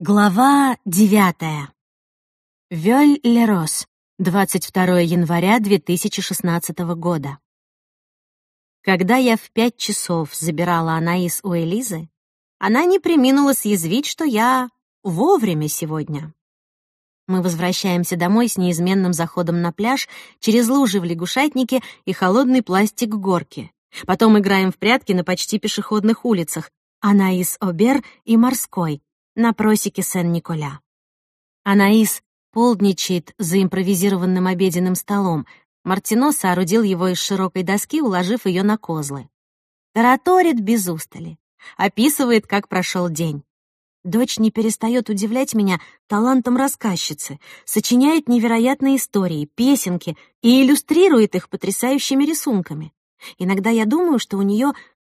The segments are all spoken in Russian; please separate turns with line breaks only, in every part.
Глава девятая. Вёль-Лерос, 22 января 2016 года. Когда я в пять часов забирала Анаис у Элизы, она не приминула съязвить, что я вовремя сегодня. Мы возвращаемся домой с неизменным заходом на пляж через лужи в лягушатнике и холодный пластик горки. Потом играем в прятки на почти пешеходных улицах, Анаис Обер и Морской, на просеке Сен-Николя. Анаис полдничает за импровизированным обеденным столом. Мартино соорудил его из широкой доски, уложив ее на козлы. Тараторит без устали. Описывает, как прошел день. Дочь не перестает удивлять меня талантом рассказчицы, сочиняет невероятные истории, песенки и иллюстрирует их потрясающими рисунками. Иногда я думаю, что у нее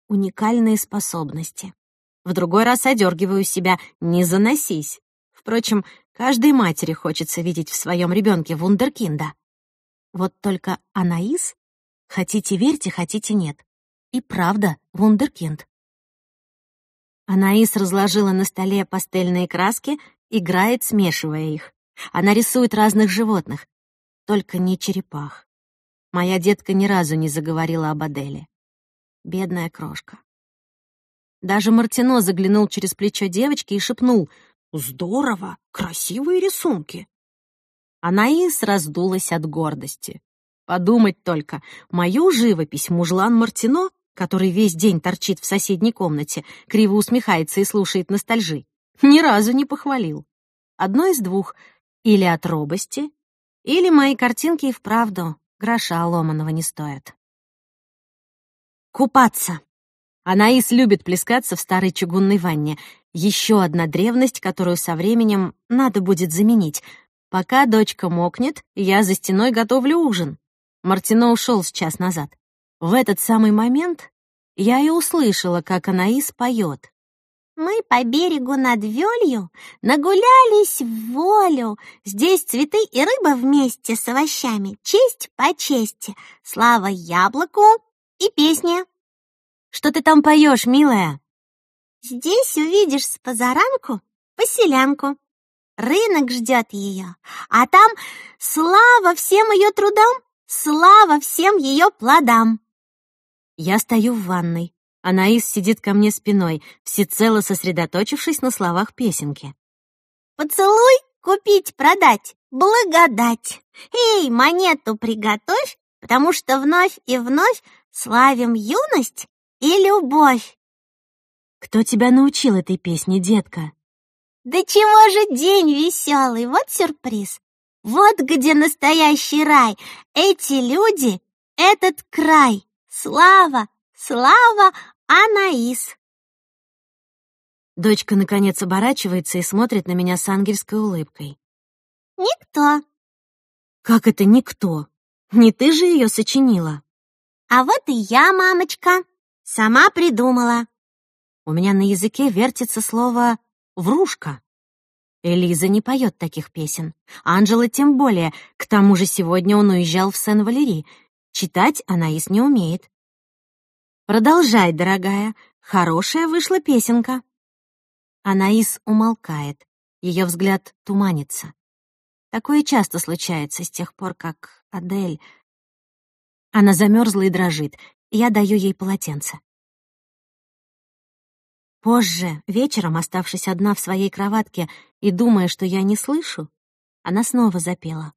уникальные способности. В другой раз одергиваю себя «не заносись». Впрочем, каждой матери хочется видеть в своем ребенке вундеркинда. Вот только Анаис, хотите верьте, хотите нет, и правда вундеркинд. Анаис разложила на столе пастельные краски, играет, смешивая их. Она рисует разных животных, только не черепах. Моя детка ни разу не заговорила об Аделе. Бедная крошка. Даже Мартино заглянул через плечо девочки и шепнул «Здорово! Красивые рисунки!» Анаис раздулась от гордости. Подумать только, мою живопись мужлан Мартино, который весь день торчит в соседней комнате, криво усмехается и слушает ностальжи, ни разу не похвалил. Одно из двух — или от робости, или мои картинки и вправду гроша ломаного не стоят. Купаться. Анаис любит плескаться в старой чугунной ванне. Еще одна древность, которую со временем надо будет заменить. Пока дочка мокнет, я за стеной готовлю ужин. Мартино ушел с час назад. В этот самый момент я и услышала, как Анаис поет. Мы по берегу над Вёлью нагулялись в волю. Здесь цветы и рыба вместе с овощами. Честь по чести, слава яблоку и песня. Что ты там поешь, милая?» «Здесь увидишь с позаранку поселянку. Рынок ждет ее, а там слава всем ее трудам, слава всем ее плодам». Я стою в ванной. Анаис сидит ко мне спиной, всецело сосредоточившись на словах песенки. «Поцелуй, купить, продать, благодать. Эй, монету приготовь, потому что вновь и вновь славим юность и любовь. Кто тебя научил этой песне, детка? Да чего же день веселый, вот сюрприз. Вот где настоящий рай. Эти люди, этот край. Слава, слава, Анаис. Дочка, наконец, оборачивается и смотрит на меня с ангельской улыбкой. Никто. Как это никто? Не ты же ее сочинила? А вот и я, мамочка. Сама придумала. У меня на языке вертится слово «врушка». Элиза не поет таких песен. Анжела тем более. К тому же сегодня он уезжал в Сен-Валери. Читать Анаис не умеет. Продолжай, дорогая. Хорошая вышла песенка. Анаис умолкает. Ее взгляд туманится. Такое часто случается с тех пор, как Адель... Она замерзла и дрожит. Я даю ей полотенце. Позже, вечером, оставшись одна в своей кроватке и думая, что я не слышу, она снова запела.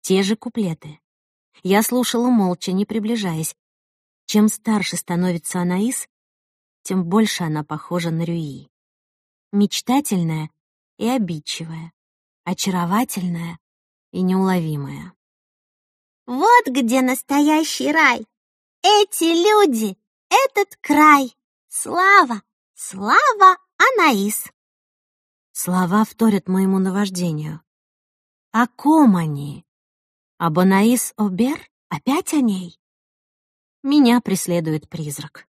Те же куплеты. Я слушала молча, не приближаясь. Чем старше становится Анаис, тем больше она похожа на Рюи. Мечтательная и обидчивая, очаровательная и неуловимая. «Вот где настоящий рай!» Эти люди, этот край. Слава, слава, Анаис. Слова вторят моему наваждению. О ком они? Об Анаис Обер? Опять о ней? Меня преследует призрак.